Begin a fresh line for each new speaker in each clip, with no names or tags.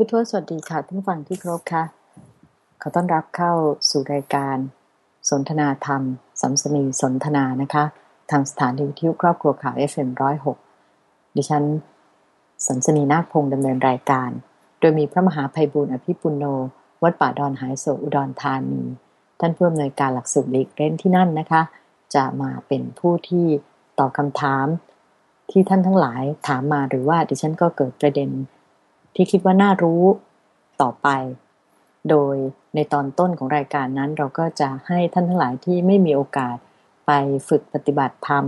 พุทโธสวัสดีค่ะท่านฟังที่ครบค่ะ ขอต้อนรับเข้าสู่รายการ สนทนาธรรมสัมสนีสนทนานะคะ ทางสถานีวิทยุครอบครัวข่าว FM106 ดิฉันสันสนีนาคพงศ์ดำเนินรายการ โดยมีพระมหาภัยบุญอภิปุโน วัดป่าดอนหายโศอุดรธานี ท่านผู้อำนวยการหลักสูตรลีกเล่นที่นั่นนะคะ จะมาเป็นผู้ที่ตอบคำถามที่ท่านทั้งหลายถามมาหรือว่าดิฉันก็เกิดประเด็น ที่คิดว่าน่ารู้ต่อไป โดยในตอนต้นของรายการนั้นเราก็จะให้ท่านทั้งหลายที่ไม่มีโอกาสไปฝึกปฏิบัติธรรม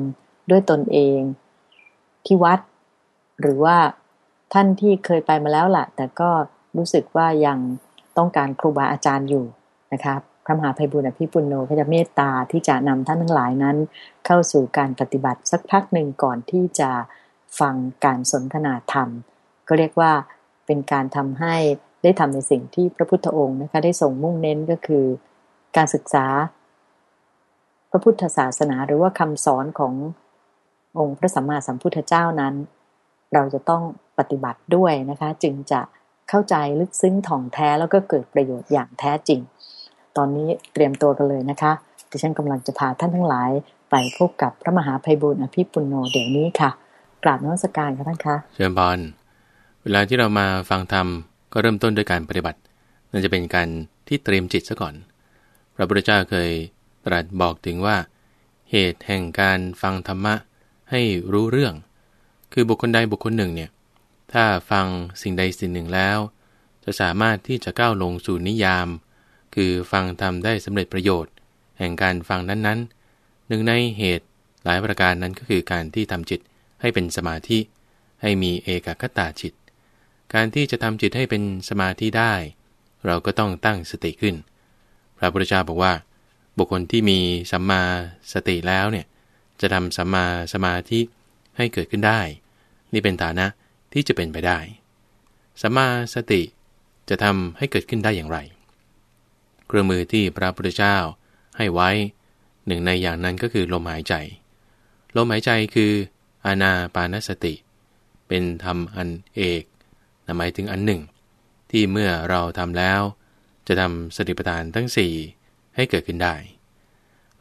ด้วยตนเอง ที่วัด หรือว่าท่านที่เคยไปมาแล้วล่ะ แต่ก็รู้สึกว่ายังต้องการครูบาอาจารย์อยู่นะคะพระมหาภัยบุญอภิปุณโญก็จะเมตตาที่จะนำท่านทั้งหลายนั้น เข้าสู่การปฏิบัติสักพักหนึ่งก่อนที่จะฟังการสนทนาธรรม ก็เรียกว่า เป็นการทำให้ได้ทำในสิ่งที่พระพุทธองค์นะคะได้ส่งมุ่งเน้นก็คือการศึกษา พระพุทธศาสนาหรือว่าคำสอนขององค์พระสัมมาสัมพุทธเจ้านั้น เราจะต้องปฏิบัติด้วยนะคะ จึงจะเข้าใจลึกซึ้งถ่องแท้แล้วก็เกิดประโยชน์อย่างแท้จริง ตอนนี้เตรียมตัวกันเลยนะคะดิฉันกำลังจะพาท่านทั้งหลาย ไปพบกับพระมหาภัยบุญอภิปุณโญเดี๋ยวนี้ค่ะ กราบนมัสการค่ะท่านคะ
เชิญบอล เวลาที่เรามาฟังธรรมก็เริ่มต้นด้วยการปฏิบัตินั่นจะเป็นการที่เตรียมจิตซะก่อน พระพุทธเจ้าเคยตรัสบอกถึงว่า เหตุแห่งการฟังธรรมะให้รู้เรื่อง คือบุคคลใดบุคคลหนึ่งเนี่ยถ้าฟังสิ่งใดสิ่งหนึ่งแล้ว จะสามารถที่จะก้าวลงสู่นิยาม คือฟังทำได้สำเร็จประโยชน์ แห่งการฟังนั้นๆ หนึ่งในเหตุหลายประการนั้นก็คือการที่ทำจิตให้เป็นสมาธิ ให้มีเอกคตาจิต การที่จะทำจิตให้เป็นสมาธิได้ เราก็ต้องตั้งสติขึ้น พระพุทธเจ้าบอกว่า บุคคลที่มีสัมมาสติแล้วเนี่ยจะทำสัมมาสมาธิให้เกิดขึ้นได้ นี่เป็นฐานะที่จะเป็นไปได้สัมมาสติจะทำให้เกิดขึ้นได้อย่างไร เครื่องมือที่พระพุทธเจ้าให้ไว้หนึ่งในอย่างนั้นก็คือลมหายใจ ลมหายใจคืออานาปานสติ เป็นธรรมอันเอก หมายถึงอันหนึ่ง ที่เมื่อเราทำแล้ว จะทำสติปัฏฐานทั้ง 4 ให้เกิดขึ้นได้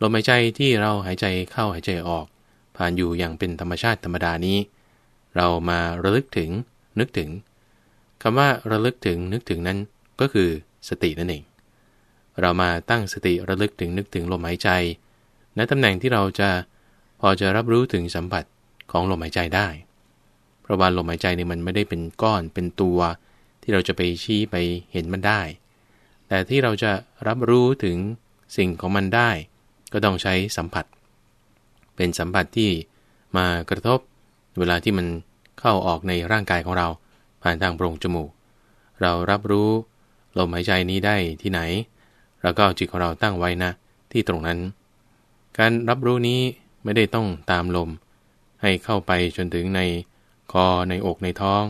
ลมหายใจที่เราหายใจเข้าหายใจออก ผ่านอยู่อย่างเป็นธรรมชาติธรรมดานี้ เรามาระลึกถึงนึกถึงคำว่าระลึกถึงนึกถึงนั้นก็คือสตินั่นเอง เรามาตั้งสติระลึกถึงนึกถึงลมหายใจในตำแหน่งที่เราจะพอจะรับรู้ถึงสัมผัสของลมหายใจได้ ราะว่าลมหายใจนี่มันไม่ได้เป็นก้อนเป็นตัว ที่เราจะไปชี้ไปเห็นมันได้ แต่ที่เราจะรับรู้ถึงสิ่งของมันได้ ก็ต้องใช้สัมผัส เป็นสัมผัสที่มากระทบ เวลาที่มันเข้าออกในร่างกายของเรา ผ่านทางโพรงจมูก เรารับรู้ลมหายใจนี้ได้ที่ไหน เราก็เอาจิตของเราตั้งไว้นะ ที่ตรงนั้น การรับรู้นี้ไม่ได้ต้องตามลม ให้เข้าไปจนถึงใน คอในอกในท้อง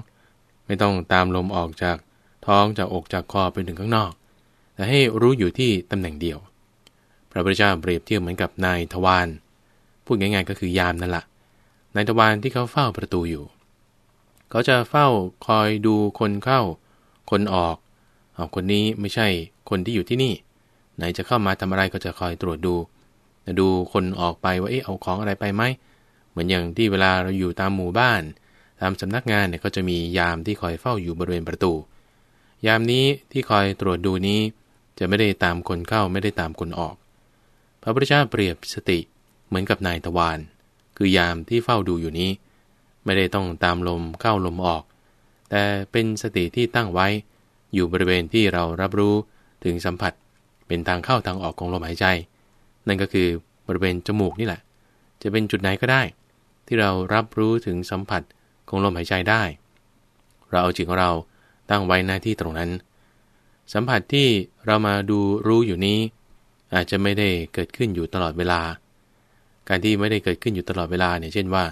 ไม่ต้องตามลมออกจากท้องจากอกจากคอไปถึงข้างนอก แต่ให้รู้อยู่ที่ตำแหน่งเดียว พระพุทธเจ้าเปรียบเทียบเหมือนกับนายทวารพูดง่ายๆก็คือยามนั่นแหละนายทวารที่เขาเฝ้าประตูอยู่ เขาจะเฝ้าคอยดูคนเข้า คนออกเอาคนนี้ไม่ใช่คนที่อยู่ที่นี่ ไหนจะเข้ามาทำอะไรก็จะคอยตรวจดูดูคนออกไปว่าเอ๊ะเอาของอะไรไปไหมเหมือนอย่างที่เวลาเราอยู่ตามหมู่บ้าน ตามสำนักงานเนี่ยก็จะมียามที่คอยเฝ้าอยู่บริเวณประตู ยามนี้ที่คอยตรวจดูนี้ จะไม่ได้ตามคนเข้าไม่ได้ตามคนออก พระพุทธเจ้าเปรียบสติเหมือนกับนายตะวานคือยามที่เฝ้าดูอยู่นี้ ไม่ได้ต้องตามลมเข้าลมออก แต่เป็นสติที่ตั้งไว้ อยู่บริเวณที่เรารับรู้ถึงสัมผัสเป็นทางเข้าทางออกของลมหายใจ นั่นก็คือบริเวณจมูกนี่แหละ จะเป็นจุดไหนก็ได้ ที่เรารับรู้ถึงสัมผัส ของลมหายใจได้ เราเอาจิตของเราตั้งไว้หน้าที่ตรงนั้น สัมผัสที่เรามาดูรู้อยู่นี้ อาจจะไม่ได้เกิดขึ้นอยู่ตลอดเวลา การที่ไม่ได้เกิดขึ้นอยู่ตลอดเวลาเนี่ยเช่นว่า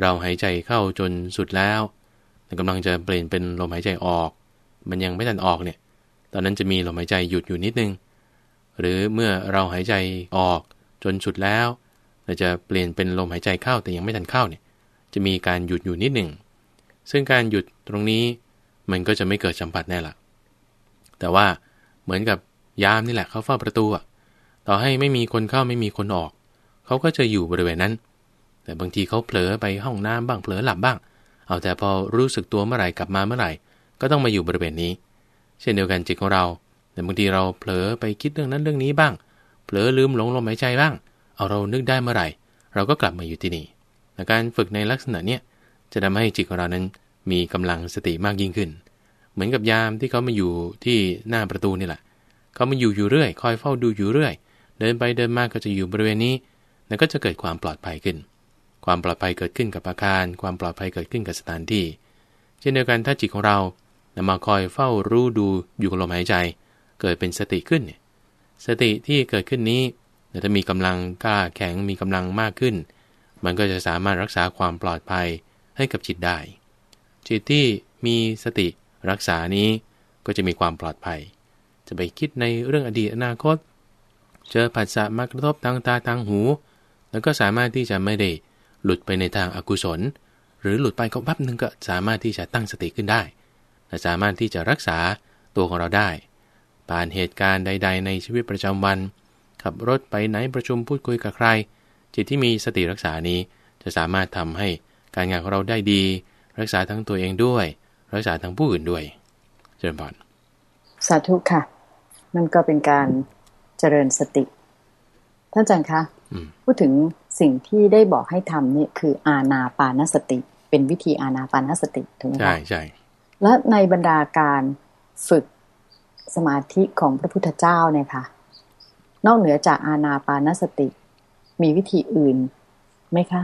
เราหายใจเข้าจนสุดแล้วแต่กำลังจะเปลี่ยนเป็นลมหายใจออก มันยังไม่ทันออกเนี่ย ตอนนั้นจะมีลมหายใจหยุดอยู่นิดนึง หรือเมื่อเราหายใจออกจนสุดแล้วเราจะเปลี่ยนเป็นลมหายใจเข้าแต่ยังไม่ทันเข้าเนี่ย จะมีการหยุดอยู่นิดหนึ่ง ซึ่งการหยุดตรงนี้มันก็จะไม่เกิดสัมผัสแน่ละแต่ว่าเหมือนกับยามนี่แหละเขาเฝ้าประตูอะต่อให้ไม่มีคนเข้าไม่มีคนออก เขาก็จะอยู่บริเวณนั้น แต่บางทีเขาเผลอไปห้องน้ำบ้างเผลอหลับบ้าง เอาแต่พอรู้สึกตัวเมื่อไหร่กลับมาเมื่อไหร่ ก็ต้องมาอยู่บริเวณนี้ เช่นเดียวกันจิตของเรา แต่บางทีเราเผลอไปคิดเรื่องนั้นเรื่องนี้บ้าง เผลอลืมหลงลมหายใจบ้าง เอาเรานึกได้เมื่อไหร่ เราก็กลับมาอยู่ที่นี่ การฝึกในลักษณะเนี้ยจะทำให้จิตของเรานั้นมีกำลังสติมากยิ่งขึ้น เหมือนกับยามที่เขามาอยู่ที่หน้าประตูนี่แหละเขามาอยู่อยู่เรื่อย คอยเฝ้าดูอยู่เรื่อย เดินไปเดินมาก็จะอยู่บริเวณนี้ แล้วก็จะเกิดความปลอดภัยขึ้น ความปลอดภัยเกิดขึ้นกับอาคาร ความปลอดภัยเกิดขึ้นกับสถานที่ เช่นเดียวกันถ้าจิตของเรานำมาคอยเฝ้ารู้ดูอยู่กับลมหายใจ เกิดเป็นสติขึ้น สติที่เกิดขึ้นนี้จะมีกำลังกล้าแข็งมีกำลังมากขึ้น มันก็จะสามารถรักษาความปลอดภัยให้กับจิตได้ จิตที่มีสติรักษานี้ก็จะมีความปลอดภัย จะไปคิดในเรื่องอดีตอนาคต เจอผัสสะมากระทบทางตาทางหู แล้วก็สามารถที่จะไม่ได้หลุดไปในทางอากุศล หรือหลุดไปก็แป๊บนึงก็สามารถที่จะตั้งสติขึ้นได้และสามารถที่จะรักษาตัวของเราได้ผ่านเหตุการณ์ใด ๆ ในชีวิตประจำวัน ขับรถไปไหนประชุมพูดคุยกับใคร จิตที่มีสติรักษานี้จะสามารถทำให้การงานของเราได้ดี รักษาทั้งตัวเองด้วย รักษาทั้งผู้อื่นด้วย เจริญพร
สาธุค่ะ นั่นก็เป็นการเจริญสติ ท่านอาจารย์คะพูดถึงสิ่งที่ได้บอกให้ทำนี่คืออาณาปานสติ เป็นวิธีอาณาปานสติถูกไหมคะใช่
ใช่
และในบรรดาการฝึกสมาธิของพระพุทธเจ้าเนี่ยค่ะ นอกเหนือจากอาณาปานสติ มีวิธีอื่นไหมคะ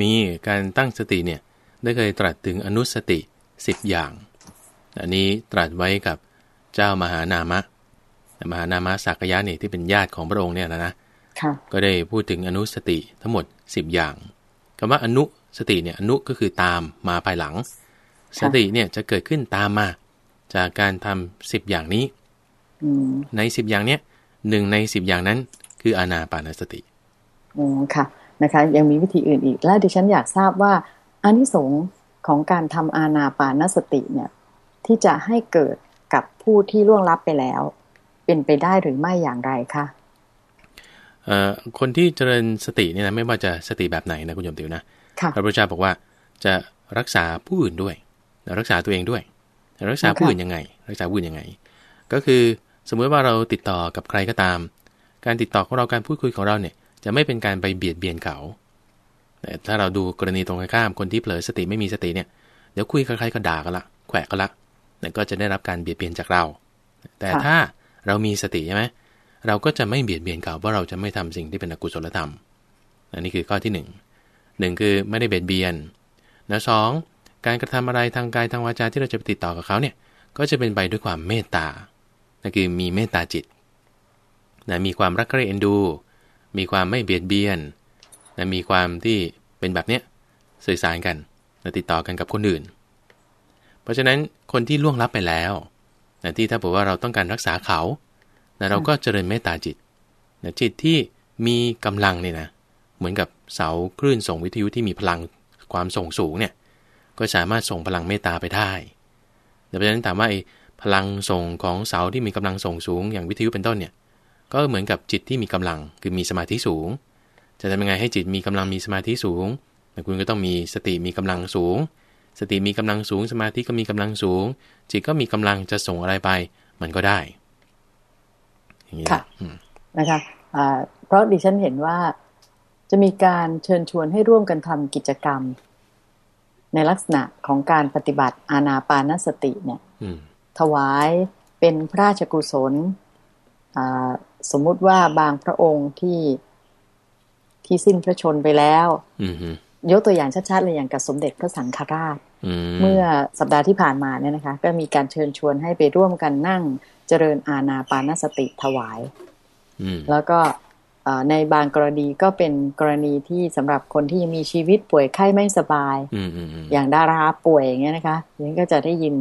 มีการตั้งสติเนี่ยได้เคยตรัสถึงอนุสติสิบอย่าง อันนี้ตรัสไว้กับเจ้ามหานามะ มหานามะสักยะนี่ที่เป็นญาติของพระองค์เนี่ยนะนะก็ได้พูดถึงอนุสติทั้งหมดสิบอย่างคำว่าอนุสติเนี่ยอนุก็คือตามมาภายหลัง สติเนี่ยจะเกิดขึ้นตามมา จากการทำสิบอย่างนี้ในสิบอย่างเนี้ยหนึ่งในสิบอย่างนั้น คืออานาปานสติ
อ๋อค่ะนะคะ ยังมีวิธีอื่นอีก และดิฉันอยากทราบว่าอานิสงส์ของการทำอานาปานสติเนี่ย ที่จะให้เกิดกับผู้ที่ล่วงลับไปแล้ว เป็นไปได้หรือไม่อย่างไรคะ
คนที่เจริญสติเนี่ยนะไม่ว่าจะสติแบบไหนนะคุณโยมติวนะพระพุทธเจ้าบอกว่าจะรักษาผู้อื่นด้วย รักษาตัวเองด้วย รักษาผู้อื่นยังไง รักษาผู้อื่นยังไง ก็คือสมมติว่าเราติดต่อกับใครก็ตาม การติดต่อของเราการพูดคุยของเราเนี่ย จะไม่เป็นการไปเบียดเบียนเขาแต่ถ้าเราดูกรณีตรงข้ามคนที่เผลอสติไม่มีสติเนี่ยเดี๋ยวคุยกับใครก็ด่ากันละแขวะกันละนั่นก็จะได้รับการเบียดเบียนจากเรา แต่ถ้าเรามีสติใช่ไหมเราก็จะไม่เบียดเบียนเขาเพราะเราจะไม่ทำสิ่งที่เป็นอกุศลธรรม อันนี้คือข้อที่1นหนึ่งคือไม่ได้เบียดเบียนแล้วสองการกระทำอะไรทางกายทางวาจาที่เราจะไปติดต่อกับเขาเนี่ยก็จะเป็นไปด้วยความเมตตานั่นคือมีเมตตาจิตนะมีความรักใคร่เอ็นดู มีความไม่เบียดเบียนนะมีความที่เป็นแบบเนี้ยสื่อสารกันนะติดต่อกันกับคนอื่น เพราะฉะนั้นคนที่ล่วงลับไปแล้วนะที่ถ้าบอกว่าเราต้องการรักษาเขานะเราก็เจริญเมตตาจิตนะจิตที่มีกำลังเนี่ยนะเหมือนกับเสาคลื่นส่งวิทยุที่มีพลังความส่งสูงเนี่ยก็สามารถส่งพลังเมตตาไปได้ดังนั้นถามว่าไอ้พลังส่งของเสาที่มีกำลังส่งสูงอย่างวิทยุเป็นต้นเนี่ย ก็เหมือนกับจิตที่มีกำลังคือมีสมาธิสูง จะทำยังไงให้จิตมีกำลังมีสมาธิสูงคุณก็ต้องมีสติมีกำลังสูง สติมีกำลังสูง สมาธิก็มีกำลังสูง จิตก็มีกำลังจะส่งอะไรไป มันก็ได้
อย่างนี้ค่ะนะคะเพราะดิฉันเห็นว่าจะมีการเชิญชวนให้ร่วมกันทำกิจกรรม ในลักษณะของการปฏิบัติอาณาปานสติเนี่ยถวายเป็นพระราชกุศล สมมุติว่าบางพระองค์ที่ที่สิ้นพระชนไปแล้วยกตัวอย่างชัดๆเลยอย่างกับสมเด็จพระสังฆราชเมื่อสัปดาห์ที่ผ่านมาเนี่ยนะคะ ก็มีการเชิญชวนให้ไปร่วมกันนั่งเจริญอาณาปานสติถวายแล้วก็ในบางกรณีก็เป็นกรณีที่สำหรับคนที่ยังมีชีวิตป่วยไข้ไม่สบายอย่างดาราป่วยอย่างเงี้ยนะคะยังก็จะได้ยิน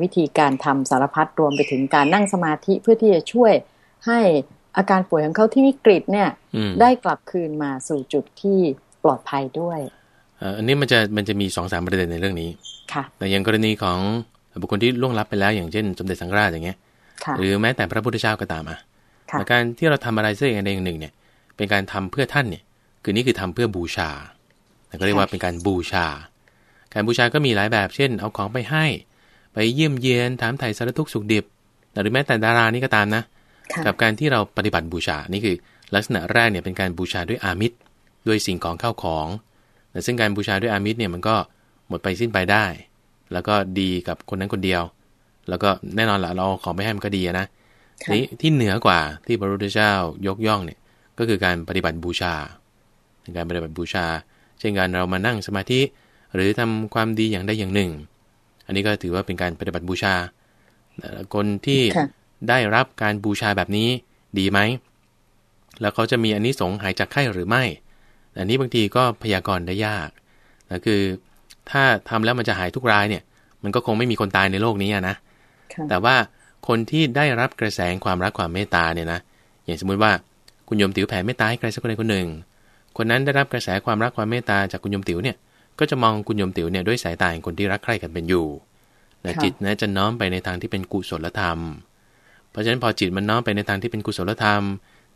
วิธีการทำสารพัดรวมไปถึงการนั่งสมาธิเพื่อที่จะช่วย ให้อาการป่วยของเขาที่วิกฤตเนี่ย ได้กลับคืนมาสู่จุดที่ปลอดภัยด้วย
อันนี้มันจะมันจะมีสองสามประเด็นในเรื่องนี้
ค่ะ
แต่อย่างกรณีของบุคคลที่ล่วงลับไปแล้วอย่างเช่น สมเด็จสังฆราชอย่างเงี้ย
ค่ะ
หรือแม้แต่พระพุทธเจ้าก็ตามอะ
ค่ะ
แต่การที่เราทำอะไรสักอย่างใดอย่างหนึ่งเนี่ย เป็นการทำเพื่อท่านเนี่ย คือนี่คือทำเพื่อบูชาแล้วก็เรียกว่าเป็นการบูชา การบูชาก็มีหลายแบบ เช่น เอาของไปให้ ไปเยี่ยมเยียนถามไถ่สารทุกข์สุขดิบหรือแม้แต่ดารานี่ก็ตามนะ
ค่ะ
กับการที่เราปฏิบัติบูชา นี่คือ ลักษณะแรกเนี่ยเป็นการบูชาด้วยอามิตรด้วยสิ่งของเข้าของ แต่ซึ่งการบูชาด้วยอามิตรเนี่ยมันก็หมดไปสิ้นไปได้ แล้วก็ดีกับคนนั้นคนเดียว แล้วก็แน่นอนละเราเอาของไปให้มันก็ดีอะนะ
ค่ะ
นี้ที่เหนือกว่าที่พระพุทธเจ้ายกย่องเนี่ยก็คือการปฏิบัติบูชาเป็นการปฏิบัติบูชา เช่นการเรามานั่งสมาธิหรือทำความดีอย่างใดอย่างหนึ่ง อันนี้ก็ถือว่าเป็นการปฏิบัติบูชาเอ่อคนที่
ค่ะ
ได้รับการบูชาแบบนี้ดีไหม แล้วเขาจะมีอันนี้สงส์หายจากไข้หรือไม่ อันนี้บางทีก็พยากรณ์ได้ยากนะคือถ้าทำแล้วมันจะหายทุกรายเนี่ย มันก็คงไม่มีคนตายในโลกนี้อะนะ
ค่ะ
แต่ว่าคนที่ได้รับกระแสความรักความเมตตาเนี่ยนะ อย่างสมมุติว่าคุณโยมติ๋วแผ่เมตตาให้ใครสักคนใดคนหนึ่ง คนนั้นได้รับกระแสความรักความเมตตาจากคุณโยมติ๋วเนี่ย ก็จะมองคุณโยมติ๋วเนี่ยด้วยสายตาแห่งคนที่รักใคร่กันเป็นอยู่นะ
ค่ะ
จิตนะจะน้อมไปในทางที่เป็นกุศลธรรม เพราะฉะนั้นพอจิตมันน้อมไปในทางที่เป็นกุศลธรรม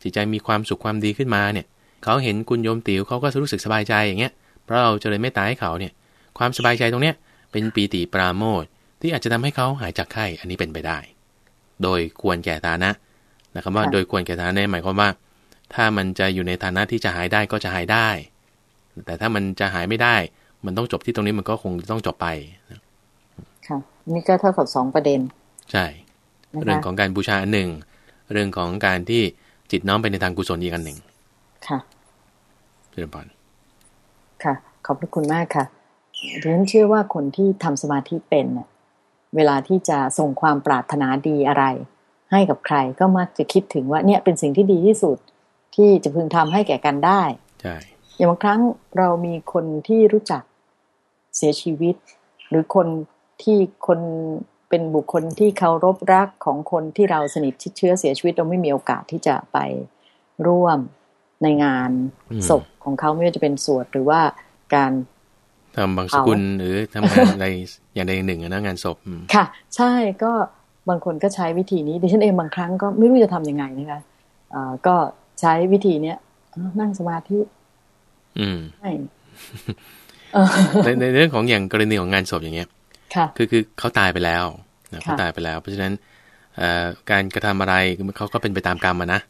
จิตใจมีความสุขความดีขึ้นมาเนี่ยเขาเห็นคุณโยมติ๋วเขาก็รู้สึกสบายใจอย่างเงี้ยเพราะเราเจริญเมตตาให้เขาเนี่ยความสบายใจตรงเนี้ยเป็นปีติปราโมทย์ที่อาจจะทำให้เขาหายจากไข้อันนี้เป็นไปได้ โดยควรแก่ฐานะนะครับว่า
ค่ะ
โดยควรแก่ฐานะหมายความว่า ถ้ามันจะอยู่ในฐานะที่จะหายได้ก็จะหายได้ แต่ถ้ามันจะหายไม่ได้ มันต้องจบที่ตรงนี้มันก็คงต้องจบไป
ค่ะนี่ก็เท่ากับสองประเด็น
ใช่
นะ
เรื่อง
คะ
ของการบูชาอันหนึ่ง เรื่องของการที่จิตน้อมไปในทางกุศลอีกอันหนึ่ง
ค่ะ
เรื่องพร
ค่ะ ขอบพระคุณมากค่ะดิฉันเชื่อว่าคนที่ทำสมาธิเป็นน่ะเวลาที่จะส่งความปรารถนาดีอะไร ให้กับใครก็มักจะคิดถึงว่าเนี่ยเป็นสิ่งที่ดีที่สุดที่จะพึงทำให้แก่กันได้
ใช่
อย่างบางครั้งเรามีคนที่รู้จักเสียชีวิต หรือคนที่คน เป็นบุคคลที่เคารพรักของคนที่เราสนิทชิดเชื้อเสียชีวิตเราไม่มีโอกาสที่จะไปร่วมในงาน
อืม
ศพของเขาไม่ว่าจะเป็นสวดหรือว่าการ
ทำบางสกุลหรือทำงานอะไรอย่างใดอย่างหนึ่งอะนะงานศพอืม
ค่ะ ใช่ก็บางคนก็ใช้วิธีนี้ดิฉันเองบางครั้งก็ไม่รู้จะทำยังไงนะคะอ่าก็ใช้วิธีเนี้ยอ้าวนั่งสมาธิ
อืม
ให้เออ
ในในเรื่องของอย่างกรณีของงานศพอย่างเงี้ย
ค่ะ
คือคือเขาตายไปแล้วนะ
ค่ะ
เขาตายไปแล้ว เพราะฉะนั้นเอ่อการกระทำอะไรเขาก็เป็นไปตามกรรมอะนะ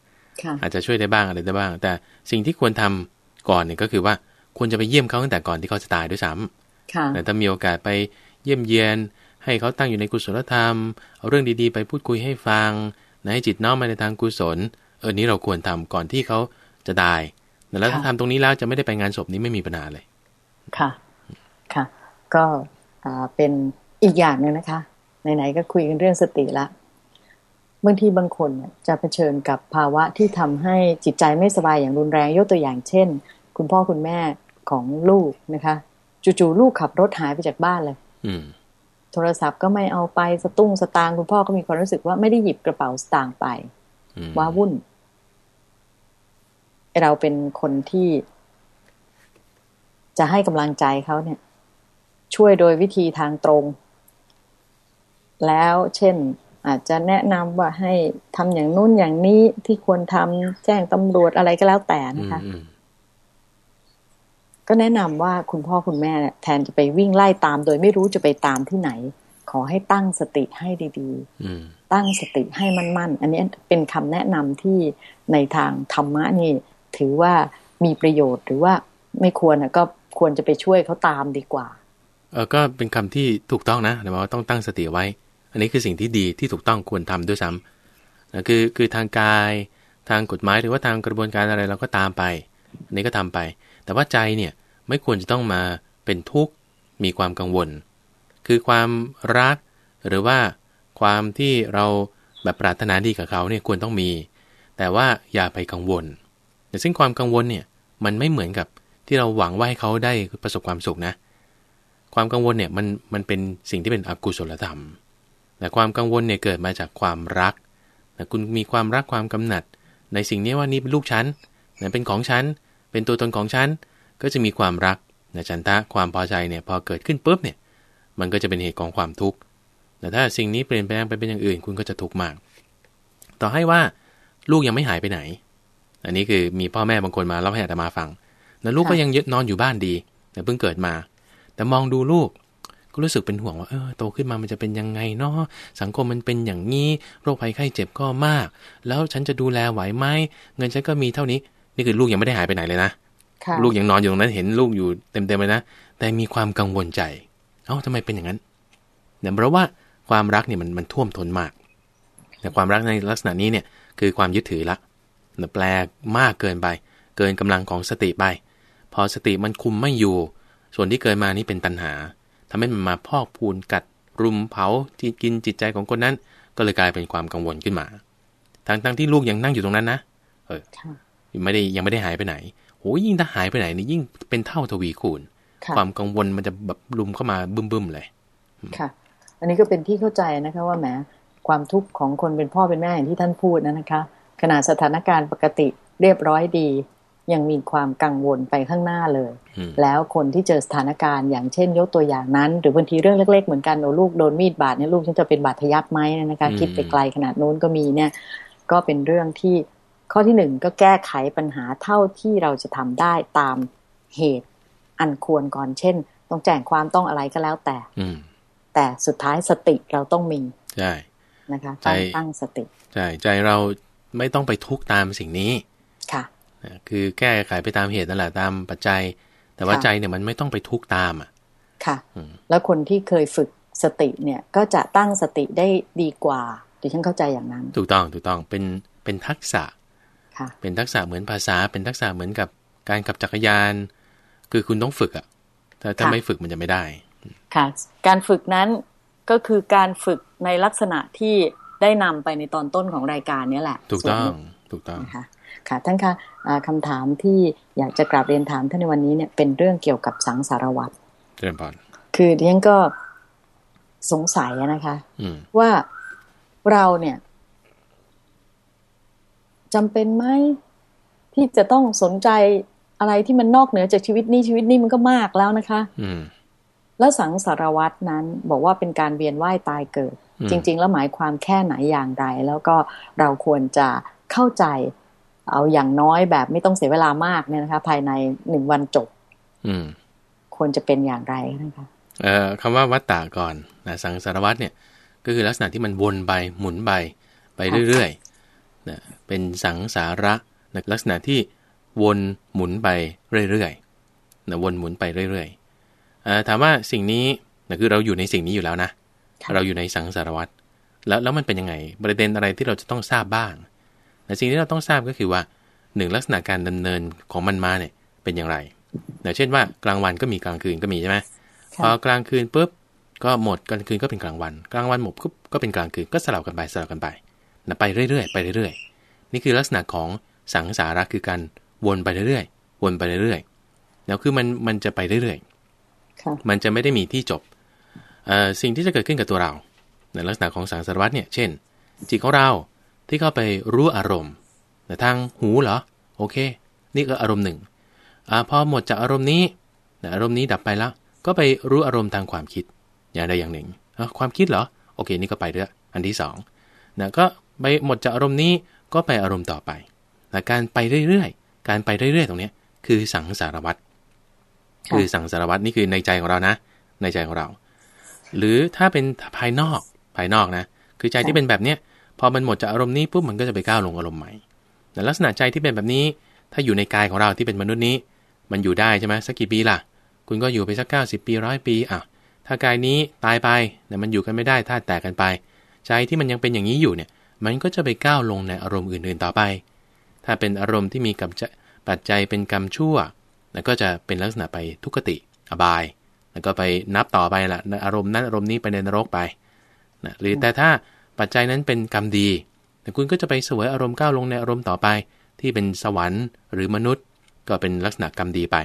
ค่ะ
อาจจะช่วยได้บ้างอะไรได้บ้าง แต่สิ่งที่ควรทำก่อนเนี่ยก็คือว่าควรจะไปเยี่ยมเขาตั้งแต่ก่อนที่เขาจะตายด้วยซ้ำ
ค่ะ
แต่ถ้ามีโอกาสไปเยี่ยมเยียน ให้เขาตั้งอยู่ในกุศลธรรม เอาเรื่องดีๆ ไปพูดคุยให้ฟังนะให้จิตน้อมมาในทางกุศล เออนี้เราควรทำก่อนที่เขาจะตายแล้วถ้า
ค่ะ
ทำตรงนี้แล้วจะไม่ได้ไปงานศพนี้ไม่มีปัญหาเลย
ค่ะ ค่ะ ก็อ่า เป็นอีกอย่างหนึ่งนะคะ ไหนๆก็คุยกันเรื่องสติละบางทีบางคนเนี่ยจะเผชิญกับภาวะที่ทำให้จิตใจไม่สบายอย่างรุนแรงยกตัวอย่างเช่น คุณพ่อคุณแม่ของลูกนะคะจู่ๆลูกขับรถหายไปจากบ้านเลย
อืม
โทรศัพท์ก็ไม่เอาไปสตุ้งสตางค์คุณพ่อก็มีความรู้สึกว่าไม่ได้หยิบกระเป๋าสตางค์ไป
อืม
ว้าวุ่น เราเป็นคนที่ จะให้กำลังใจเขาเนี่ย ช่วยโดยวิธีทางตรง แล้วเช่นอาจจะแนะนำว่าให้ทำอย่างนู้นอย่างนี้ที่ควรทำแจ้งตำรวจอะไรก็แล้วแต่
อื
นะ
ม
คะ
อืม
ก็แนะนำว่าคุณพ่อคุณแม่เนี่ยแทนจะไปวิ่งไล่ตาม โดยไม่รู้จะไปตามที่ไหน ขอให้ตั้งสติให้ดีๆ
อืม
ตั้งสติให้มั่นๆอันนี้เป็นคำแนะนำที่ในทางธรรมะนี่ ถือว่ามีประโยชน์หรือว่าไม่ควรนะก็ควรจะไปช่วยเขาตามดีกว่า
เออก็เป็นคำที่ถูกต้องนะแต่ว่าต้องตั้งสติไว้ อันนี้คือสิ่งที่ดีที่ถูกต้องควรทำด้วยซ้ำนะคือคือทางกาย ทางกฎหมายหรือว่าทางกระบวนการอะไรเราก็ตามไป อันนี้ก็ทำไป แต่ว่าใจเนี่ยไม่ควรจะต้องมาเป็นทุกข์มีความกังวล คือความรักหรือว่าความที่เราแบบปรารถนาดีกับเขาเนี่ยควรต้องมี แต่ว่าอย่าไปกังวลแต่ซึ่งความกังวลเนี่ยมันไม่เหมือนกับที่เราหวังว่าให้เขาได้ประสบความสุขนะ ความกังวลเนี่ยมันมันเป็นสิ่งที่เป็นอกุศลธรรมแต่ความกังวลเนี่ยเกิดมาจากความรักแต่คุณมีความรักความกำหนัด ในสิ่งนี้ว่านี่เป็นลูกฉันนะเป็นของฉัน เป็นตัวตนของฉัน ก็จะมีความรักนะฉันทะความพอใจเนี่ยพอเกิดขึ้นปุ๊บเนี่ยมันก็จะเป็นเหตุของความทุกข์แต่ถ้าสิ่งนี้เปลี่ยนแปลงไปเป็นอย่างอื่น คุณก็จะทุกข์มาก ต่อให้ว่าลูกยังไม่หายไปไหน อันนี้คือมีพ่อแม่บางคนมาเล่าให้อาตมาฟังแล้วลูกก็ยังยึดนอนอยู่บ้านดีแต่เพิ่งเกิดมา แต่มองดูลูกก็รู้สึกเป็นห่วงว่าเออโตขึ้นมามันจะเป็นยังไงเนาะสังคมมันเป็นอย่างนี้ โรคภัยไข้เจ็บก็มาก แล้วฉันจะดูแลไหวไหมเงินฉันก็มีเท่านี้ นี่คือลูกยังไม่ได้หายไปไหนเลยนะ
ค่ะ
ลูกยังนอนอยู่ตรงนั้นเห็นลูกอยู่เต็มๆเลยนะแต่มีความกังวลใจ เอ้าทำไมเป็นอย่างนั้นเนี่ยเพราะว่าความรักเนี่ยมันมันท่วมท้นมาก แต่ความรักในลักษณะนี้เนี่ยคือความยึดถือละเนี่ยแปลมากเกินไป เกินกำลังของสติไป พอสติมันคุมไม่อยู่ ส่วนที่เกิดมานี่เป็นตัณหาทำให้มันมาพอกพูนกัด รุมเผาที่กินจิตใจของคนนั้น ก็เลยกลายเป็นความกังวลขึ้นมาทั้งทั้งที่ลูกยังนั่งอยู่ตรงนั้นนะเออ
ค่ะ
ไม่ได้ยังไม่ได้หายไปไหนโหยิ่งถ้าหายไปไหนนี่ยิ่งเป็นเท่าทวีคูณ
ค่ะ
ความกังวลมันจะแบบลุมเข้ามาบึ้มๆเลย
ค่ะ อันนี้ก็เป็นที่เข้าใจนะคะ ว่าแหมความทุกข์ของคนเป็นพ่อเป็นแม่อย่างที่ท่านพูดนะนะคะขณะสถานการณ์ปกติเรียบร้อยดี ยังมีความกังวลไปข้างหน้าเลย
อืม
แล้วคนที่เจอสถานการณ์อย่างเช่น ยกตัวอย่างนั้น หรือบางทีเรื่องเล็ก ๆ เหมือนกันโอ้ลูกโดนมีดบาดเนี่ยลูกฉันจะเป็นบาดทะยักไหมเนยนะคะคิดไปไกลขนาดนู้นก็มีเนี่ย ก็เป็นเรื่องที่ข้อที่หนึ่งก็แก้ไขปัญหาเท่าที่เราจะทำได้ตามเหตุอันควรก่อนเช่น ต้องแจ้งความต้องอะไรก็แล้วแต่
อืม
แต่สุดท้ายสติเราต้องมี
ใช่
นะคะ
ใช่
ต้องตั้งสติ
ใช่ใจเราไม่ต้องไปทุกข์ตามสิ่งนี้
ค่ะ
นะคือแก้ไขไปตามเหตุนั่นแหละตามปัจจัย แต่ว่า
ค่ะ
ใจเนี่ยมันไม่ต้องไปทุกข์ตามอะ
ค่ะ
อืม
แล้วคนที่เคยฝึกสติเนี่ยก็จะตั้งสติได้ดีกว่าดิฉันเข้าใจอย่างนั้น
ถูกต้องถูกต้องเป็นเป็นทักษะ
ค่ะ
เป็นทักษะเหมือนภาษา เป็นทักษะเหมือนกับการขับจักรยาน คือคุณต้องฝึกอะถ้าถ้า
ค่ะ
ไม่ฝึกมันจะไม่ได้
ค่ะ การฝึกนั้นก็คือการฝึกในลักษณะที่ได้นำไปในตอนต้นของรายการเนี้แหละ
ถูกต้อง
ส่วนหนึ่ง
ถูกต้อง
นะคะ ค่ะท่านคะอ่าคำถามที่อยากจะกราบเรียนถามท่านในวันนี้เนี่ยเป็นเรื่องเกี่ยวกับสังสารวัตร
เจริญพร
คือดิฉันก็สงสัยอะนะคะ
อืม
ว่าเราเนี่ยจำเป็นไหมที่จะต้องสนใจอะไรที่มันนอกเหนือจากชีวิตนี้ชีวิตนี้มันก็มากแล้วนะคะ
อืม
แล้วสังสารวัตรนั้นบอกว่าเป็นการเวียนว่ายตายเกิด
อืม
จริง ๆ แล้วหมายความแค่ไหนอย่างไร แล้วก็เราควรจะเข้าใจ เอาอย่างน้อยแบบไม่ต้องเสียเวลามากเนี่ยนะคะ ภายในหนึ่งวันจบ
อืม
ควรจะเป็นอย่างไรนะคะ
เอ่อคำว่าวัตตะก่อนนะสังสารวัตเนี่ย ก็คือลักษณะที่มันวนไปหมุนไปไปเรื่อยๆนะเป็นสังสาระนะลักษณะที่วนหมุนไปเรื่อยๆนะวนหมุนไปเรื่อยๆเอ่อถามว่าสิ่งนี้นะคือเราอยู่ในสิ่งนี้อยู่แล้วนะ
ค่ะ
เราอยู่ในสังสารวัตแล้วแล้วมันเป็นยังไง ประเด็นอะไรที่เราจะต้องทราบบ้าง แต่สิ่งที่เราต้องทราบก็คือว่าหนึ่งลักษณะการดำเนินของมันมาเนี่ยเป็นอย่างไรนะเช่นว่ากลางวันก็มีกลางคืนก็มีใช่ไหมพอกลางคืนปุ๊บก็หมดกลางคืนก็เป็นกลางวัน กลางวันหมดปุ๊บก็เป็นกลางคืนก็สลับกันไปสลับกันไปนะไปเรื่อยๆไปเรื่อยๆ นี่คือลักษณะของสังสาระคือการวนไปเรื่อยๆ วนไปเรื่อยๆแล้วคือมันมันจะไปเรื่อย
ค่ะ
ๆมันจะไม่ได้มีที่จบเอ่อสิ่งที่จะเกิดขึ้นกับตัวเรา ในลักษณะของสังสารวัตเนี่ยเช่น จิตของเรา ที่เข้าไปรู้อารมณ์แต่ทางหูเหรอ โอเค นี่ก็อารมณ์หนึ่งอาพอหมดจากอารมณ์นี้นะอารมณ์นี้ดับไปแล้ว ก็ไปรู้อารมณ์ทางความคิด อย่างใดอย่างหนึ่งอะความคิดเหรอ โอเค นี่ก็ไปเรื่อยอันที่สองนะก็ไปหมดจากอารมณ์นี้ก็ไปอารมณ์ต่อไปนะการไปเรื่อยๆ การไปเรื่อยๆ ตรงเนี้ยคือสังสารวัตร
ค่ะ
คือสังสารวัตรนี่คือในใจของเรานะ ในใจของเรา หรือถ้าเป็นภายนอกภายนอกนะ คือใจที่เป็นแบบเนี้ย พอมันหมดจากอารมณ์นี้ปุ๊บมันก็จะไปก้าวลงอารมณ์ใหม่แต่ลักษณะใจที่เป็นแบบนี้ ถ้าอยู่ในกายของเราที่เป็นมนุษย์นี้ มันอยู่ได้ใช่ไหมสักกี่ปีล่ะ คุณก็อยู่ไปสักเก้าสิบปีร้อยปีอะถ้ากายนี้ตายไปเนี่ยมันอยู่กันไม่ได้ถ้าแตกกันไป ใจที่มันยังเป็นอย่างนี้อยู่เนี่ย มันก็จะไปก้าวลงในอารมณ์อื่นๆต่อไป ถ้าเป็นอารมณ์ที่มีกับจปัจจัยเป็นกรรมชั่วแล้วก็จะเป็นลักษณะไปทุกติอบาย แล้วก็ไปนับต่อไปละอารมณ์นั้นอารมณ์นี้ไปในนรกไปนะหรือแต่ถ้า ปัจจัยนั้นเป็นกรรมดี แต่คุณก็จะไปเสวยอารมณ์ก้าวลงในอารมณ์ต่อไป ที่เป็นสวรรค์หรือมนุษย์ ก็เป็นลักษณะกรรมดีไป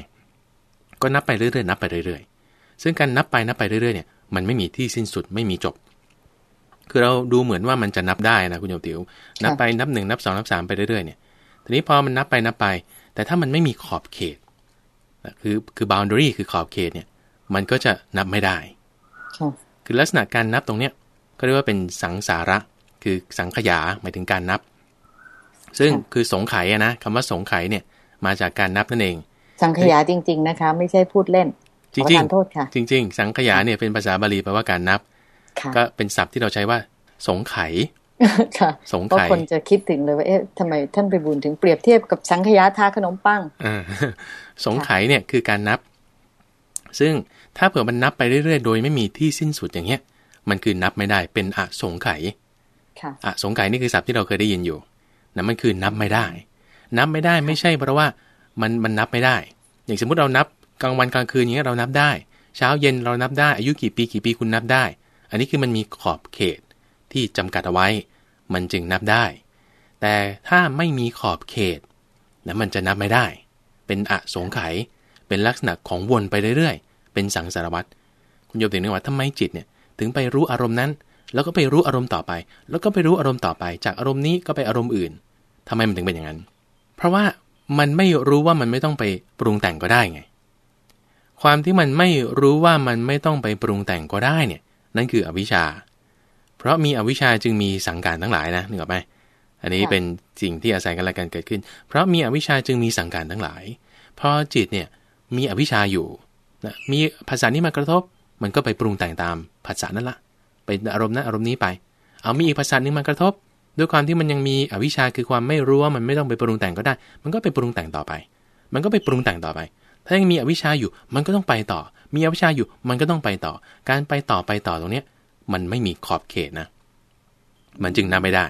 ก็นับไปเรื่อยๆนับไปเรื่อยๆ ซึ่งการนับไปนับไปเรื่อยๆเนี่ยมันไม่มีที่สิ้นสุดไม่มีจบ คือเราดูเหมือนว่ามันจะนับได้นะคุณโยมติว๋วนับไปนับหนึ่งนับสองนับสามไปเรื่อยๆเนี่ยทีนี้พอมันนับไปนับไป แต่ถ้ามันไม่มีขอบเขตนะคือคือ boundary คือขอบเขตเนี่ย มันก็จะนับไม่ได้
ค่ะ
คือลักษณะการนับตรงเนี้ย ก็เรียกว่าเป็นสังสาระ คือสังขยาหมายถึงการนับ ซึ่งคือสงไขอะนะคำว่าสงไขเนี่ย มาจากการนับนั่นเอง
สังขยาจริง ๆนะคะ ไม่ใช่พูดเล่น
จริง
ขอโทษค่ะ
ๆจริง ๆ สังขยาเนี่ยเป็นภาษาบาลีแปลว่าการนับ
ค่ะ
ก็เป็นศัพท์ที่เราใช้ว่า สงไข
ค่ะ
สง
เพราะ
ไข
คนจะคิดถึงเลยว่าเอ๊ะทำไมท่านไปบุญถึงเปรียบเทียบกับสังขยาทาขนมปัง
อ่าสงไขเนี่ยคือการนับ ซึ่งถ้าเผื่อมันนับไปเรื่อยๆ โดยไม่มีที่สิ้นสุดอย่างเงี้ย มันคือนับไม่ได้เป็นอสงไขย
ค่ะ
อสงไขยนี่คือศัพท์ที่เราเคยได้ยินอยู่นะมันคือนับไม่ได้ นับไม่ได้ไม่ใช่เพราะว่ามันมันนับไม่ได้ อย่างสมมุติเรานับกลางวันกลางคืนอย่างเงี้ยเรานับได้ เช้าเย็นเรานับได้อายุกี่ปีกี่ปีคุณนับได้ อันนี้คือมันมีขอบเขตที่จำกัดเอาไว้ มันจึงนับได้ แต่ถ้าไม่มีขอบเขตนะมันจะนับไม่ได้ เป็นอสงไขยเป็นลักษณะของวนไปเรื่อยๆ เป็นสังสารวัตรคุณโยมถึงนึกว่าทำไมจิตเนี่ย ถึงไปรู้อารมณ์นั้น แล้วก็ไปรู้อารมณ์ต่อไป แล้วก็ไปรู้อารมณ์ต่อไป จากอารมณ์นี้ก็ไปอารมณ์อื่นทำไมมันถึงเป็นอย่างนั้น เพราะว่ามันไม่รู้ว่ามันไม่ต้องไปปรุงแต่งก็ได้ไง ความที่มันไม่รู้ว่ามันไม่ต้องไปปรุงแต่งก็ได้เนี่ย นั่นคืออวิชชา เพราะมีอวิชชาจึงมีสังการทั้งหลายนะนึกออกไหมอันนี้
ค่ะ
เป็นสิ่งที่อาศัยกันและกันเกิดขึ้น เพราะมีอวิชชาจึงมีสังการทั้งหลาย พอจิตเนี่ยมีอวิชชาอยู่นะมีภาษานี้มากระทบ มันก็ไปปรุงแต่งตามภาษานั่นละไปอารมณ์นั้นอารมณ์นี้ไป เอามีอีกภาษาหนึ่งมากระทบ ด้วยความที่มันยังมีอวิชชาคือความไม่รู้ว่ามันไม่ต้องไปปรุงแต่งก็ได้ มันก็ไปปรุงแต่งต่อไป มันก็ไปปรุงแต่งต่อไป ถ้ายังมีอวิชชาอยู่ มันก็ต้องไปต่อ มีอวิชชาอยู่ มันก็ต้องไปต่อ การไปต่อไปต่อตรงเนี้ย มันไม่มีขอบเขตนะ มันจึงนับไม่ได้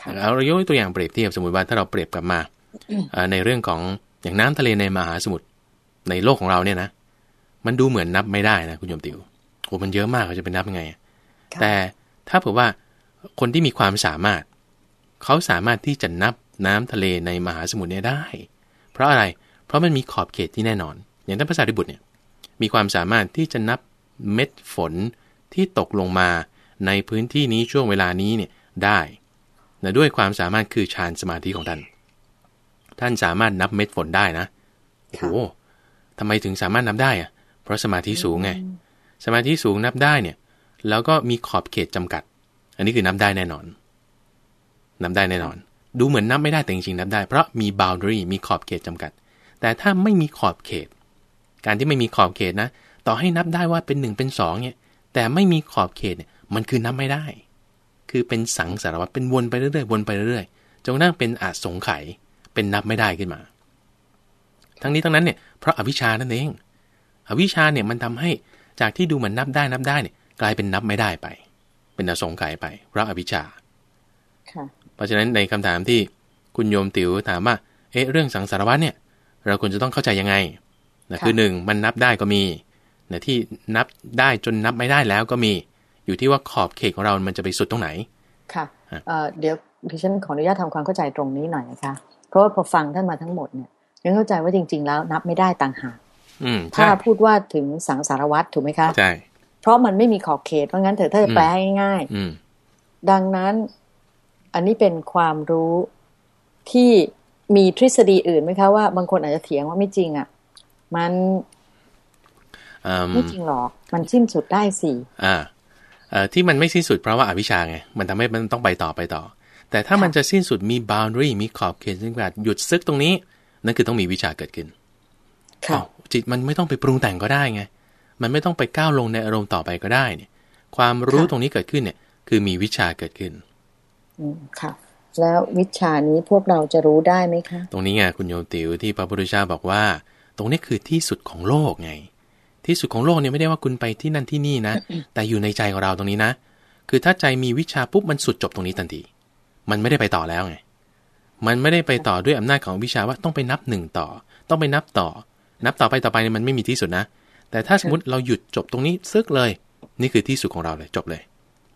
ค่ะ
เอาเรายกตัวอย่างเปรียบเทียบสมมติว่าถ้าเราเปรียบกลับมาเอ่อในเรื่องของอย่างน้ำทะเลในมหาสมุทรในโลกของเราเนี่ยนะ มันดูเหมือนนับไม่ได้นะคุณโยมติวโอ้มันเยอะมากเขาจะไปนับยังไงอะ
ค่ะ
แต่ถ้าเผื่อว่าคนที่มีความสามารถ เขาสามารถที่จะนับน้ำทะเลในมหาสมุทรเนี่ยได้ เพราะอะไร เพราะมันมีขอบเขตที่แน่นอน อย่างท่านพระสารีบุตรเนี่ยมีความสามารถที่จะนับเม็ดฝนที่ตกลงมาในพื้นที่นี้ช่วงเวลานี้เนี่ยได้นะด้วยความสามารถคือฌานสมาธิของท่าน ท่านสามารถนับเม็ดฝนได้นะโอ้โหทำไมถึงสามารถนับได้อะเพ ราะสมาธิสูงไง สมาธิสูงนับได้เนี่ย แล้วก็มีขอบเขตจำกัด อันนี้คือนับได้แน่นอน นับได้แน่นอน ดูเหมือนนับไม่ได้แต่จริงๆนับได้ เพราะมี boundary มีขอบเขตจำกัด แต่ถ้าไม่มีขอบเขต การที่ไม่มีขอบเขตนะ ต่อให้นับได้ว่าเป็นหนึ่งเป็นสองเนี่ย แต่ไม่มีขอบเขตเนี่ย มันคือนับไม่ได้ คือเป็นสังสารวัตรเป็นวนไปเรื่อยๆ วนไปเรื่อยๆ จนกระทั่งเป็นอาจสงไขยเป็นนับไม่ได้ขึ้นมา ทั้งนี้ทั้งนั้นเนี่ย เพราะอวิชชานั่นเอง อวิชชาเนี่ยมันทำให้จากที่ดูเหมือนนับได้นับได้เนี่ยกลายเป็นนับไม่ได้ไป เป็นอสงไขยไปเพราะอวิชชา
ค่ะ
เพราะฉะนั้นในคำถามที่คุณโยมติ๋วถามว่าเอ๊ะเรื่องสังสารวัตรเนี่ย เราควรจะต้องเข้าใจยังไงนะ
ค่ะ
คือหนึ่งมันนับได้ก็มีนะที่นับได้จนนับไม่ได้แล้วก็มี อยู่ที่ว่าขอบเขตของเรา มันจะไปสุดตรงไหน
ค่ะ
ฮะ
เอ่อเดี๋ยวดิฉันขออนุญาตทำความเข้าใจตรงนี้หน่อยนะคะ เพราะว่าพอฟังท่านมาทั้งหมดเนี่ยยังเข้าใจว่าจริง ๆ แล้วนับไม่ได้ต่างหาก
อืม
ถ้า
ใช่
พูดว่าถึงสังสารวัตรถูกไหมคะ
ใช่
เพราะมันไม่มีขอบเขตเพราะงั้นเถอะถ้าจะแปลให้ง่าย
อืม
ๆดังนั้น อันนี้เป็นความรู้ที่มีทฤษฎีอื่นไหมคะว่าบางคนอาจจะเถียงว่าไม่จริงอะ มัน
อืม
ไม่จริงหรอก มันสิ้นสุดได้สิ
อ่าเอ่อที่มันไม่สิ้นสุดเพราะว่าอาวิชชาไง มันทำให้มันต้องไปต่อไปต่อ แต่ถ้ามันจะสิ้นสุดมี boundary มีขอบเขตจำกัดหยุดซึกตรงนี้ นั่นคือต้องมีวิชาเกิดขึ้น
ค่ะ
อ้าว จิตมันไม่ต้องไปปรุงแต่งก็ได้ไง มันไม่ต้องไปก้าวลงในอารมณ์ต่อไปก็ได้เนี่ย ความรู้
ค่ะ
ตรงนี้เกิดขึ้นเนี่ย คือมีวิชาเกิดขึ้น
อืมค่ะ แล้ววิชานี้พวกเราจะรู้ได้ไหมคะ
ตรงนี้ไงคุณโยมติวที่พระพุทธเจ้าบอกว่า ตรงนี้คือที่สุดของโลกไง ที่สุดของโลกเนี่ยไม่ได้ว่าคุณไปที่นั่นที่นี่นะ แต่อยู่ในใจของเราตรงนี้นะ คือถ้าใจมีวิชาปุ๊บมันสุดจบตรงนี้ทันที มันไม่ได้ไปต่อแล้วไง มันไม่ได้ไปต่อด้วยอำนาจของวิชาว่าต้องไปนับหนึ่งต่อ ต้องไปนับต่อ นับต่อไปต่อไปเนี่ยมันไม่มีที่สุดนะ แต่ถ้าสมมติเราหยุดจบตรงนี้ซึกเลย นี่คือที่สุดของเราเลยจบเลย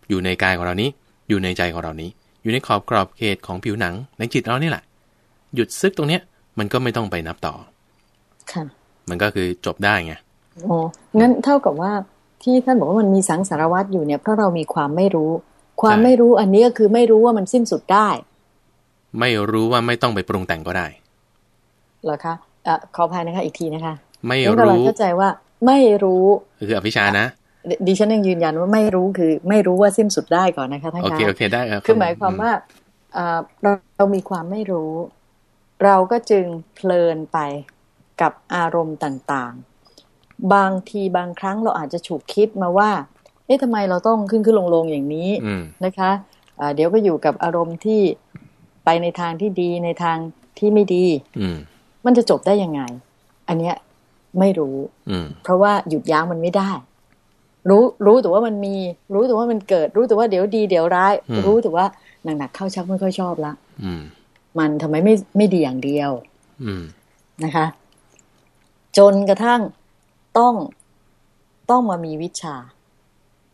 อยู่ในกายของเรานี้ อยู่ในใจของเรานี้ อยู่ในขอบกรอบเขตของผิวหนังในจิตเรานี่แหละ หยุดซึกตรงเนี้ย มันก็ไม่ต้องไปนับต่อ
ค่ะ
มันก็คือจบได้ไง
โอ้งั้นเท่ากับว่าที่ท่านบอกว่ามันมีสังสารวัตรอยู่เนี่ยเพราะเรามีความไม่รู้ ความ
ใช่
ไม่รู้อันนี้ก็คือไม่รู้ว่ามันสิ้นสุดได้
ไม่รู้ว่าไม่ต้องไปปรุงแต่งก็ได้
เหรอคะเอ่อขออภัยนะคะ อีกทีนะคะ
ไม่
นี่กำลัง
รู้
เข้าใจว่าไม่รู้
คืออภิชานะ
ดิฉันยังยืนยันว่าไม่รู้คือ ไม่รู้ว่าสิ้นสุดได้ก่อนนะคะท่านคะโอ
เคโอเคได้ครับ
คือหมายความว่าเราเรามีความไม่รู้ เราก็จึงเพลินไปกับอารมณ์ต่างๆ บางทีบางครั้งเราอาจจะฉุกคิดมาว่า เอ๊ะทำไมเราต้องขึ้นขึ้นลงลงอย่างนี้นะคะะเดี๋ยวก็อยู่กับอารมณ์ที่ไปในทางที่ดีในทางที่ไม่ดี มันจะจบได้ยังไง อันเนี้ยไม่รู้เพราะว่าหยุดยั้งมันไม่ได้ รู้รู้แต่ว่ามันมี รู้แต่ว่ามันเกิด รู้แต่ว่าเดี๋ยวดีเดี๋ยวร้าย รู้แต่ว่าหนักๆเข้าชักไม่ค่อยชอบละมันทำไมไม่ไม่ดีอย่างเดียวนะคะ จนกระทั่งต้องต้องมามีวิชา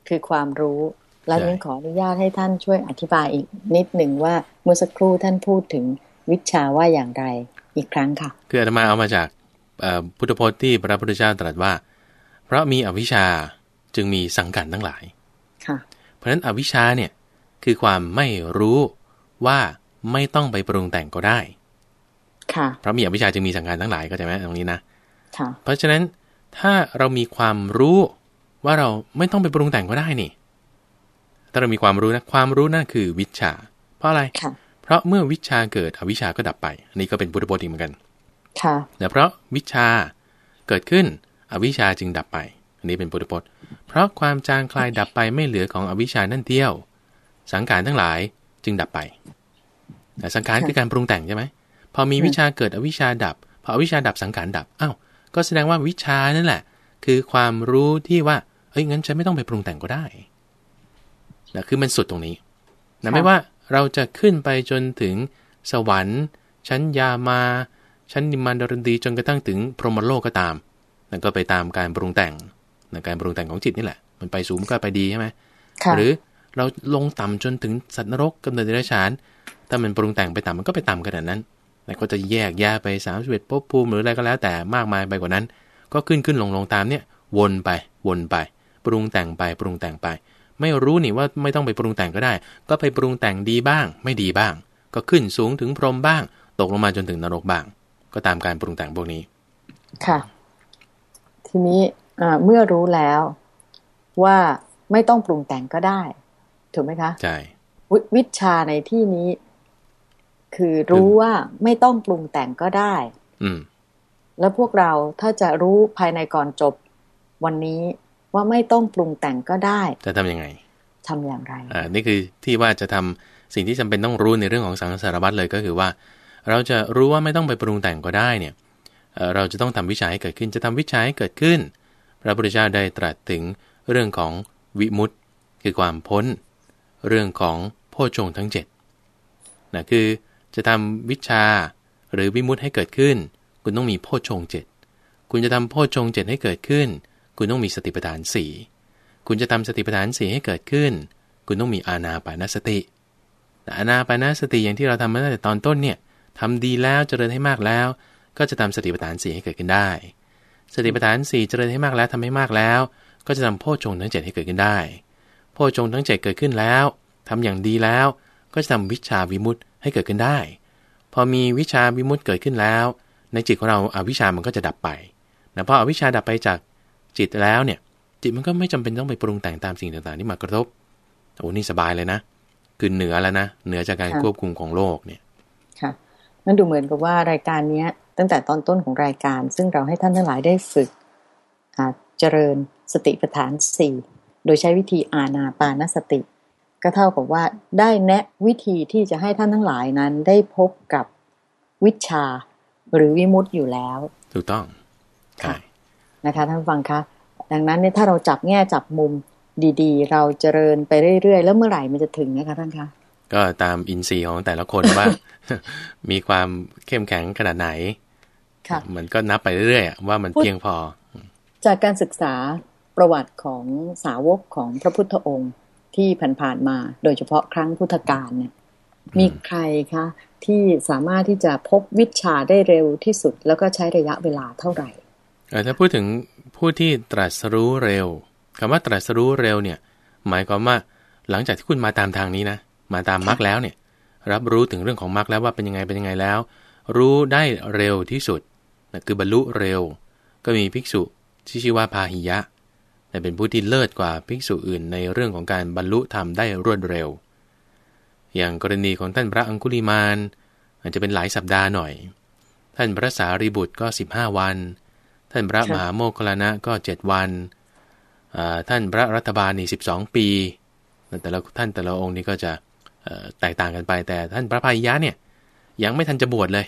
คือความรู้ แล้วนี้ขออนุญาตให้ท่านช่วยอธิบายอีกนิดหนึ่งว่าเมื่อสักครู่ท่านพูดถึงวิชาว่าอย่างไร อีกครั้งค่ะ
คืออาตมาเอามาจากพุทธพจน์ที่พระพุทธเจ้าตรัสว่า เพราะมีอวิชชาจึงมีสังกัดทั้งหลายเพราะฉะนั้นอวิชชาเนี่ยคือความไม่รู้ว่าไม่ต้องไปปรุงแต่งก็ได้
ค่ะ
เพราะมีอวิชชาจึงมีสังการทั้งหลายก็จะไหมตรงนี้นะค่ะ เพราะฉะนั้นถ้าเรามีความรู้ว่าเราไม่ต้องไปปรุงแต่งก็ได้นี่ ถ้าเรามีความรู้นะ ความรู้นั่นคือวิชา เพราะอะไรเพ ราะเมื่อวิชาเกิดอวิชาก็ดับไป อันนี้ก็เป็นพุทธบทอีกเหมือนกัน
ค่ะ
แต่เพราะวิชาเกิดขึ้นอวิชาจึงดับไป อันนี้เป็นพุทธพจน์ เพราะความจางคลายดับไปไม่เหลือของอวิชานั่นเที่ยว สังขารทั้งหลายจึงดับไปแต่สังขารคือการปรุงแต่งใช่ไหม พอมีวิชาเกิดอวิชาดับ พออวิชาดับสังขารดับ อ้าว ก็แสดงว่าวิชานั่นแหละ คือความรู้ที่ว่า เอ้ยงั้นฉันไม่ต้องไปปรุงแต่งก็ได้นะคือมันสุดตรงนี้นะไม่ว่า เราจะขึ้นไปจนถึงสวรรค์ ชั้นยามา ชั้นนิมานดรดีจนกระทั่งถึงพรหมโลกก็ตามนั่นก็ไปตามการปรุงแต่งนะการปรุงแต่งของจิตนี่แหละ มันไปสูงก็ไปดีใช่ไหมหรือเราลงต่ำจนถึงสัตว์นรกกำเนิดเดรัจฉานถ้ามันปรุงแต่งไปต่ำมันก็ไปต่ำขนาดนั้นแต่ก็จะแยกแยกไปสามสิบเอ็ดภพภูมิหรืออะไรก็แล้วแต่มากมายไปกว่านั้น ก็ขึ้นขึ้นลงลงตามเนี่ย วนไปวนไป ปรุงแต่งไปปรุงแต่งไป ไม่รู้นี่ว่าไม่ต้องไปปรุงแต่งก็ได้ ก็ไปปรุงแต่งดีบ้าง ไม่ดีบ้าง ก็ขึ้นสูงถึงพรหมบ้าง ตกลงมาจนถึงนรกบ้าง ก็ตามการปรุงแต่งพวกนี้
ค่ะ ทีนี้เมื่อรู้แล้วว่าไม่ต้องปรุงแต่งก็ได้ ถูกไหมคะ
ใช่
วิชาในที่นี้ คือรู้ว่าไม่ต้องปรุงแต่งก็ได้
อืม
แล้วพวกเราถ้าจะรู้ภายในก่อนจบวันนี้ ว่าไม่ต้องปรุงแต่งก็ได้
จะทํำยังไง
ทำอย่างไร
อ่านี่คือที่ว่าจะทำสิ่งที่จำเป็นต้องรู้ในเรื่องของสังสารวัตรเลยก็คือว่า เราจะรู้ว่าไม่ต้องไปปรุงแต่งก็ได้เนี่ยเราจะต้องทำวิชาให้เกิดขึ้น จะทำวิชาให้เกิดขึ้น พระพุทธเจ้าได้ตรัสถึงเรื่องของวิมุตติคือความพ้น เรื่องของโพชงทั้ง7นะคือจะทำวิชาหรือวิมุตติให้เกิดขึ้น คุณต้องมีโพชงเจ็ดคุณจะทำโพชงเจ็ดให้เกิดขึ้น คุณต้องมีสติปัฏฐานสี่คุณจะทำสติปัฏฐานสี่ให้เกิดขึ้น คุณต้องมีอาณาปานสติแต่อาณาปานสติอย่างที่เราทำมาตั้งแต่ตอนต้นเนี่ยทำดีแล้วเจริญให้มากแล้ว ก็จะทำสติปัฏฐานสี่ให้เกิดขึ้นได้ สติปัฏฐานสี่เจริญให้มากแล้วทำให้มากแล้ว ก็จะทำโพชฌงทั้งเจ็ดให้เกิดขึ้นได้ โพชฌงทั้งเจ็ดเกิดขึ้นแล้วทำอย่างดีแล้วก็จะทำวิชาวิมุตต์ให้เกิดขึ้นได้ พอมีวิชาวิมุตต์เกิดขึ้นแล้ว ในจิตของเราอาวิชามันก็จะดับไปนะพออวิชาดับไปจาก จิตแล้วเนี่ย จิตมันก็ไม่จำเป็นต้องไปปรุงแต่งตามสิ่งต่างๆที่มากระทบโอ้นี่สบายเลยนะคือเหนือแล้วนะเหนือจากการควบคุมของโลกเนี่ย
ค่ะมันดูเหมือนกับว่ารายการเนี้ย ตั้งแต่ตอนต้นของรายการ ซึ่งเราให้ท่านทั้งหลายได้ฝึกเจริญสติปัฏฐานสี่โดยใช้วิธีอาณาปานสติ ก็เท่ากับว่าได้แนะวิธีที่จะให้ท่านทั้งหลายนั้นได้พบกับวิชาหรือวิมุตต์อยู่แล้ว
ถูกต้อง
ค่ะ นะคะท่านฟังคะดังนั้นเนี่ยถ้าเราจับแง่จับมุมดีๆ เราเจริญไปเรื่อยๆ แล้วเมื่อไหร่มันจะถึงนะคะท่านคะ
ก็ตามอินทรีย์ของแต่ละคนว่า มีความเข้มแข็งขนาดไหน
ค่ะ
มันก็นับไปเรื่อยๆว่ามันเพียงพอ
จากการศึกษาประวัติของสาวกของพระพุทธองค์ที่ผ่านๆมา โดยเฉพาะครั้งพุทธกาลเนี่ยมีใครคะที่สามารถที่จะพบวิชาได้เร็วที่สุด แล้วก็ใช้ระยะเวลาเท่าไหร่
ถ้าพูดถึงผู้ที่ตรัสรู้เร็วคำว่าตรัสรู้เร็วเนี่ย หมายความว่าหลังจากที่คุณมาตามทางนี้นะ มาตามมรรคแล้วเนี่ย รับรู้ถึงเรื่องของมรรคแล้วว่าเป็นยังไงเป็นยังไงแล้ว รู้ได้เร็วที่สุดนะคือบรรลุเร็ว ก็มีภิกษุที่ชื่อว่าพาหิยะเป็นผู้ที่เลิศกว่าภิกษุอื่นในเรื่องของการบรรลุธรรมได้รวดเร็ว อย่างกรณีของท่านพระอังคุลิมานอาจจะเป็นหลายสัปดาห์หน่อย ท่านพระสารีบุตรก็ 15 วัน ท่านพระมหาโมคคลานะก็7วัน ท่านพระรัฐบาลนี่12ปี แต่ละท่านแต่ละองค์นี้ก็จะแตกต่างกันไป แต่ท่านพระพายะเนี่ยยังไม่ทันจะบวชเลย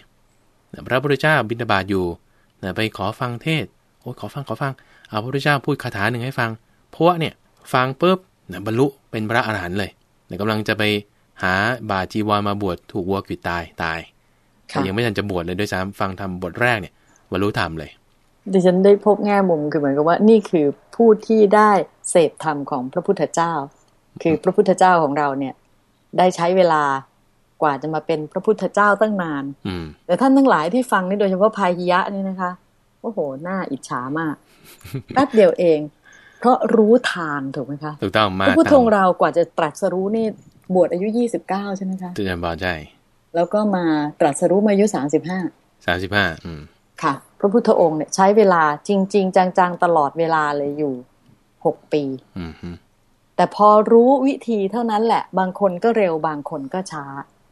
พระพุทธเจ้าบิณฑบาตอยู่ไปขอฟังเทศโอ้ขอฟังขอฟัง เอาพระพุทธเจ้าพูดคาถาหนึ่งให้ฟังพวกเนี่ยฟังปุ๊บบรรลุเป็นพระอรหันต์เลยกำลังจะไปหาบาจีวรมาบวชถูกวัวกิดตายตาย ยังไม่ทันจะบวชเลยด้วยซ้ำฟังทำบทแรกเนี่ยบรรลุธรรมเลย
ดิฉันได้พบแง่มุมคือเหมือนกับว่านี่คือผู้ที่ได้เสพธรรมของพระพุทธเจ้า คือพระพุทธเจ้าของเราเนี่ย ได้ใช้เวลากว่าจะมาเป็นพระพุทธเจ้าตั้งนาน
อื
แต่ท่านทั้งหลายที่ฟังนี่โดยเฉพาะพายิยะนี่นะคะโอ้โหน่าอิจฉามากแป๊บเดียวเอง เพราะรู้ทางถูกไหมคะ
ถูกต้องมา
กพระพุทธองเรากว่าจะตรัสรู้นี่บวชอายุยี่สิบเก้าใช่ไหมคะ
ตุจันบอใช่
แล้วก็มาตรัสรู้มาอายุสามสิบห้า
สามสิบห้าอืม
ค่ะ พระพุทธองค์เนี่ยใช้เวลาจริง ๆ จังๆตลอดเวลาเลยอยู่หกปี
อืม
แต่พอรู้วิธีเท่านั้นแหละ บางคนก็เร็วบางคนก็ช้า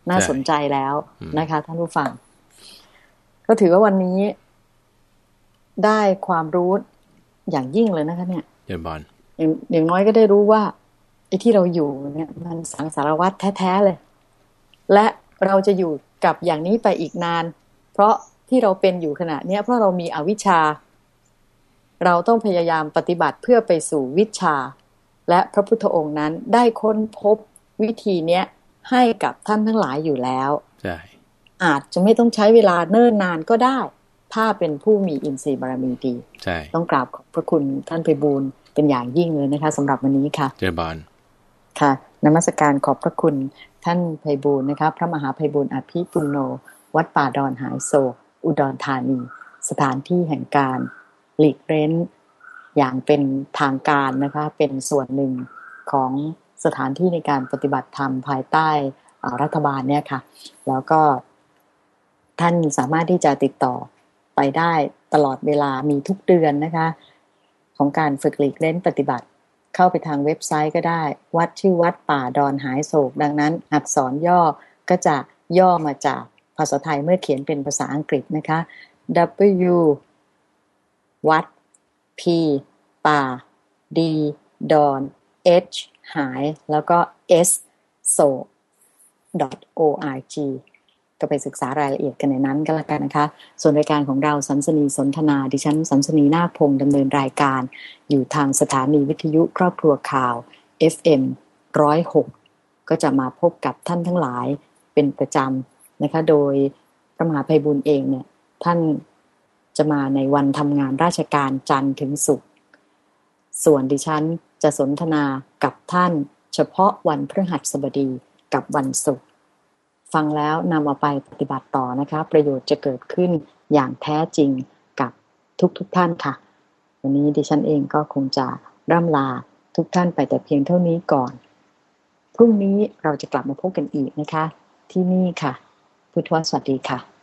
น่าสนใจแล้วนะคะ ท่านผู้ฟัง ก็ถือว่าวันนี้ได้ความรู้อย่างยิ่งเลยนะคะ เนี่ย
เยบอล
อย่างอย่างน้อยก็ได้รู้ว่าไอ้ที่เราอยู่เนี่ย มันสังสารวัตรแท้ ๆ เลย และเราจะอยู่กับอย่างนี้ไปอีกนาน เพราะ ที่เราเป็นอยู่ขณะนี้เพราะเรามีอวิชชา เราต้องพยายามปฏิบัติเพื่อไปสู่วิชา และพระพุทธองค์นั้นได้ค้นพบวิธีเนี้ยให้กับท่านทั้งหลายอยู่แล้ว
ใช่
อาจจะไม่ต้องใช้เวลาเนิ่นนานก็ได้ ถ้าเป็นผู้มีอินทรีย์บารมีดี
ใช่
ต้องกราบขอบพระคุณท่านไปบูลเป็นอย่างยิ่งเลยนะคะสำหรับวันนี้ค่ะ
เจริญบาน
ค่ะนมัสการขอบพระคุณท่านไพบูลนะคะ พระมหาไพบูลอภิปุโน วัดป่าดอนหายโศก อุดรธานี สถานที่แห่งการหลีกเร้น อย่างเป็นทางการนะคะเป็นส่วนหนึ่งของสถานที่ในการปฏิบัติธรรมภายใต้รัฐบาลเนี่ยค่ะ แล้วก็ท่านสามารถที่จะติดต่อไปได้ตลอดเวลามีทุกเดือนนะคะ ของการฝึกหลีกเล่นปฏิบัติ เข้าไปทางเว็บไซต์ก็ได้ วัดชื่อวัดป่าดอนหายโศก ดังนั้นอักษรย่อก็จะย่อมาจาก ภาษาไทยเมื่อเขียนเป็นภาษาอังกฤษนะคะ W วัด P ป่า D ดอน H หาย แล้วก็ S โศก .org ก็ไปศึกษารายละเอียดกันในนั้นก็แล้วกันนะคะ ส่วนรายการของเราสันสนีสนทนา ดิฉันสันสนีนาคพงดำเนินรายการ อยู่ทางสถานีวิทยุครอบครัวข่าว FM ร้อยหกก็จะมาพบกับท่านทั้งหลายเป็นประจำ นะคะ โดยพระมหาภัยบุญเองเนี่ย ท่านจะมาในวันทำงานราชการจันทร์ถึงศุกร์ส่วนดิฉันจะสนทนากับท่านเฉพาะวันพฤหัสบดีกับวันศุกร์ฟังแล้วนำเอาไปปฏิบัติต่อนะคะ ประโยชน์จะเกิดขึ้นอย่างแท้จริงกับทุกๆทท่านค่ะ วันนี้ดิฉันเองก็คงจะร่ำลาทุกท่านไปแต่เพียงเท่านี้ก่อน พรุ่งนี้เราจะกลับมาพบกันอีกนะคะ ที่นี่ค่ะ พุทธวสวัสดีค่ะ